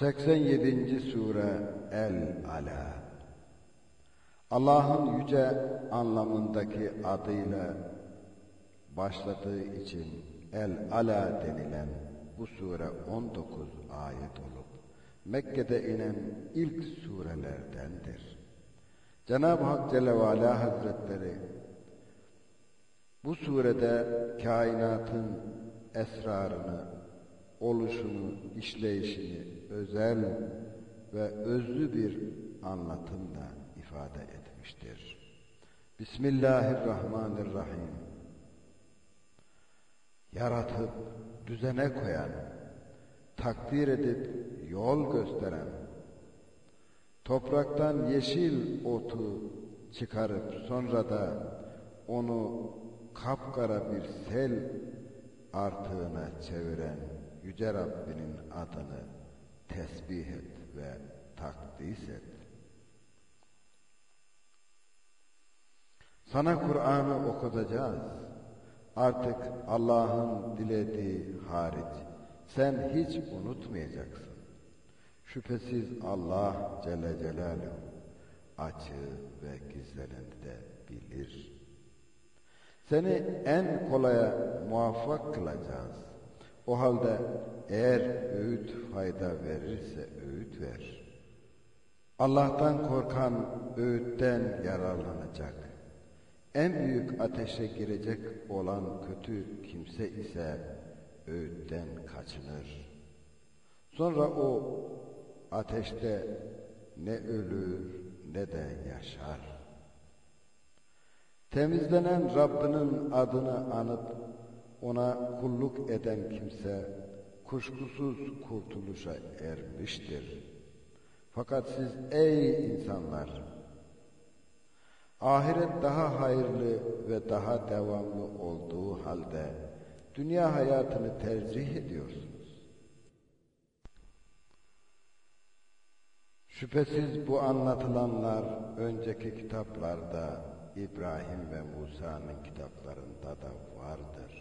87. Sure El-Ala Allah'ın yüce anlamındaki adıyla başladığı için El-Ala denilen bu sure 19 ayet olup Mekke'de inen ilk surelerdendir. Cenab-ı Hak Celle ve Ala Hazretleri bu surede kainatın esrarını oluşunu, işleyişini özel ve özlü bir anlatımla ifade etmiştir. Bismillahirrahmanirrahim. Yaratıp düzene koyan, takdir edip yol gösteren, topraktan yeşil otu çıkarıp sonra da onu kapkara bir sel artığına çeviren Yüce Rabbinin adını tesbih et ve takdis et. Sana Kur'an'ı okutacağız. Artık Allah'ın dilediği hariç sen hiç unutmayacaksın. Şüphesiz Allah Celle Celaluhu açığı ve gizleneni de bilir. Seni en kolaya muvaffak kılacağız. O halde eğer öğüt fayda verirse öğüt ver. Allah'tan korkan öğütten yararlanacak. En büyük ateşe girecek olan kötü kimse ise öğütten kaçınır. Sonra o ateşte ne ölür ne de yaşar. Temizlenen Rabbinin adını anıp ona kulluk eden kimse kuşkusuz kurtuluşa ermiştir. Fakat siz ey insanlar ahiret daha hayırlı ve daha devamlı olduğu halde dünya hayatını tercih ediyorsunuz. Şüphesiz bu anlatılanlar önceki kitaplarda İbrahim ve Musa'nın kitaplarında da vardır.